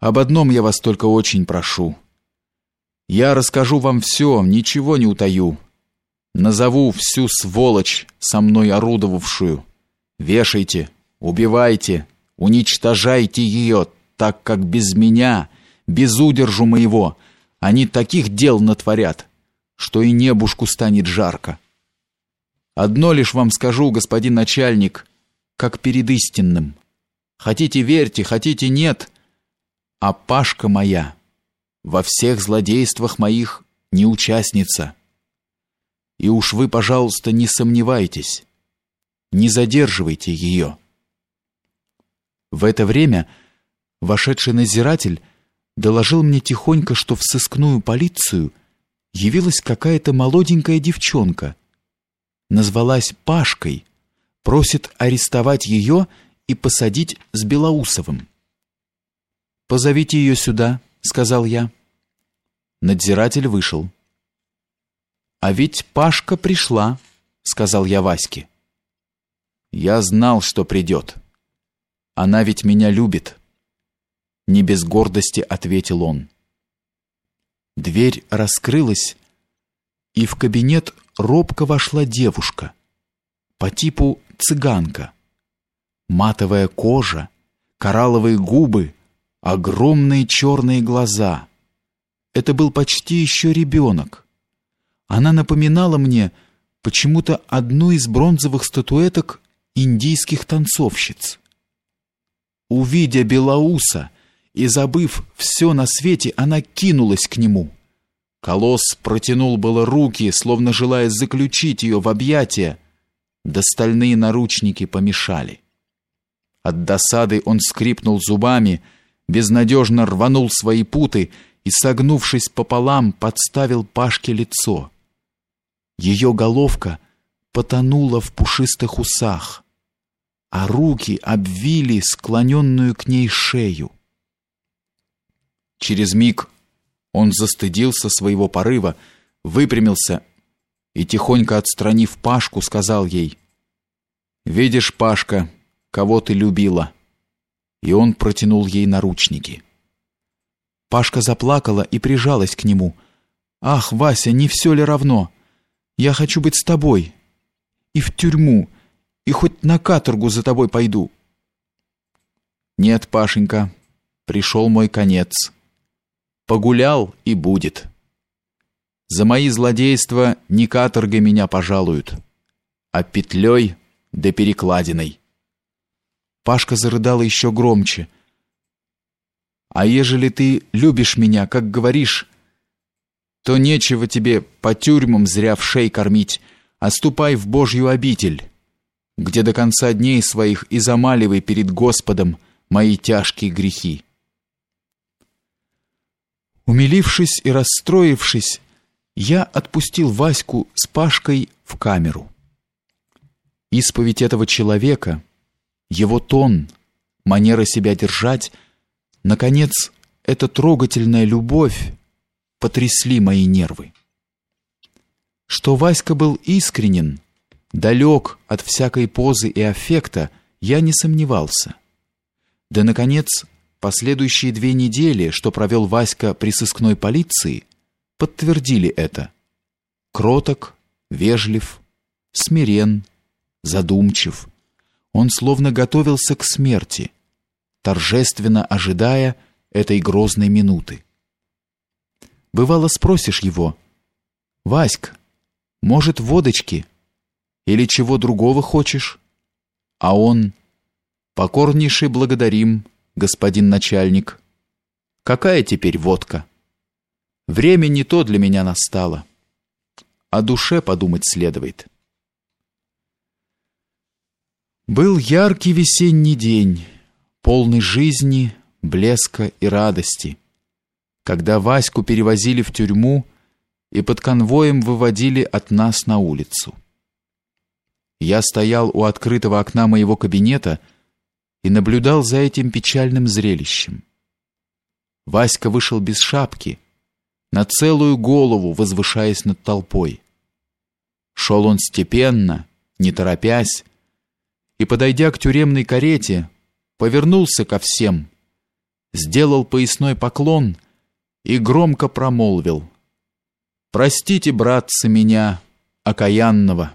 об одном я вас только очень прошу. Я расскажу вам все, ничего не утаю. Назову всю сволочь, со мной орудовавшую. Вешайте, убивайте, уничтожайте ее, так как без меня, без удержу моего, они таких дел натворят, что и небушку станет жарко. Одно лишь вам скажу, господин начальник, как перед истинным. Хотите верьте, хотите нет, а Пашка моя во всех злодействах моих не участница. И уж вы, пожалуйста, не сомневайтесь, не задерживайте ее. В это время вошедший надзиратель доложил мне тихонько, что в сыскную полицию явилась какая-то молоденькая девчонка, назвалась Пашкой, просит арестовать ее и посадить с Белоусовым. «Позовите ее сюда», — сказал я. Надзиратель вышел. «А ведь Пашка пришла», — сказал я Ваське. «Я знал, что придет. Она ведь меня любит». Не без гордости ответил он. Дверь раскрылась, и в кабинет робко вошла девушка по типу цыганка. Матовая кожа, коралловые губы, огромные черные глаза. Это был почти еще ребенок. Она напоминала мне почему-то одну из бронзовых статуэток индийских танцовщиц. Увидя Белоуса и забыв все на свете, она кинулась к нему. Колосс протянул было руки, словно желая заключить ее в объятия, да стальные наручники помешали. От досады он скрипнул зубами, безнадежно рванул свои путы и, согнувшись пополам, подставил Пашке лицо. Ее головка потонула в пушистых усах, а руки обвили склоненную к ней шею. Через миг он застыдился своего порыва, выпрямился и, тихонько отстранив Пашку, сказал ей, «Видишь, Пашка, кого ты любила?» И он протянул ей наручники. Пашка заплакала и прижалась к нему. «Ах, Вася, не все ли равно? Я хочу быть с тобой. И в тюрьму, и хоть на каторгу за тобой пойду». «Нет, Пашенька, пришел мой конец. Погулял и будет. За мои злодейства не каторгой меня пожалуют, а петлей да перекладиной». Пашка зарыдала еще громче – а ежели ты любишь меня, как говоришь, то нечего тебе по тюрьмам зря в шей кормить, а ступай в Божью обитель, где до конца дней своих и замаливай перед Господом мои тяжкие грехи. Умилившись и расстроившись, я отпустил Ваську с Пашкой в камеру. Исповедь этого человека, его тон, манера себя держать — Наконец, эта трогательная любовь потрясли мои нервы. Что Васька был искренен, далек от всякой позы и аффекта, я не сомневался. Да, наконец, последующие две недели, что провел Васька при сыскной полиции, подтвердили это. Кроток, вежлив, смирен, задумчив. Он словно готовился к смерти – торжественно ожидая этой грозной минуты. Бывало спросишь его: "Васьк, может, водочки или чего другого хочешь?" А он: "Покорнейше благодарим, господин начальник. Какая теперь водка? Время не то для меня настало. О душе подумать следует." Был яркий весенний день полный жизни, блеска и радости. Когда Ваську перевозили в тюрьму и под конвоем выводили от нас на улицу. Я стоял у открытого окна моего кабинета и наблюдал за этим печальным зрелищем. Васька вышел без шапки, на целую голову возвышаясь над толпой. Шел он степенно, не торопясь, и, подойдя к тюремной карете, повернулся ко всем сделал поясной поклон и громко промолвил: "Простите, братцы, меня, окаянного".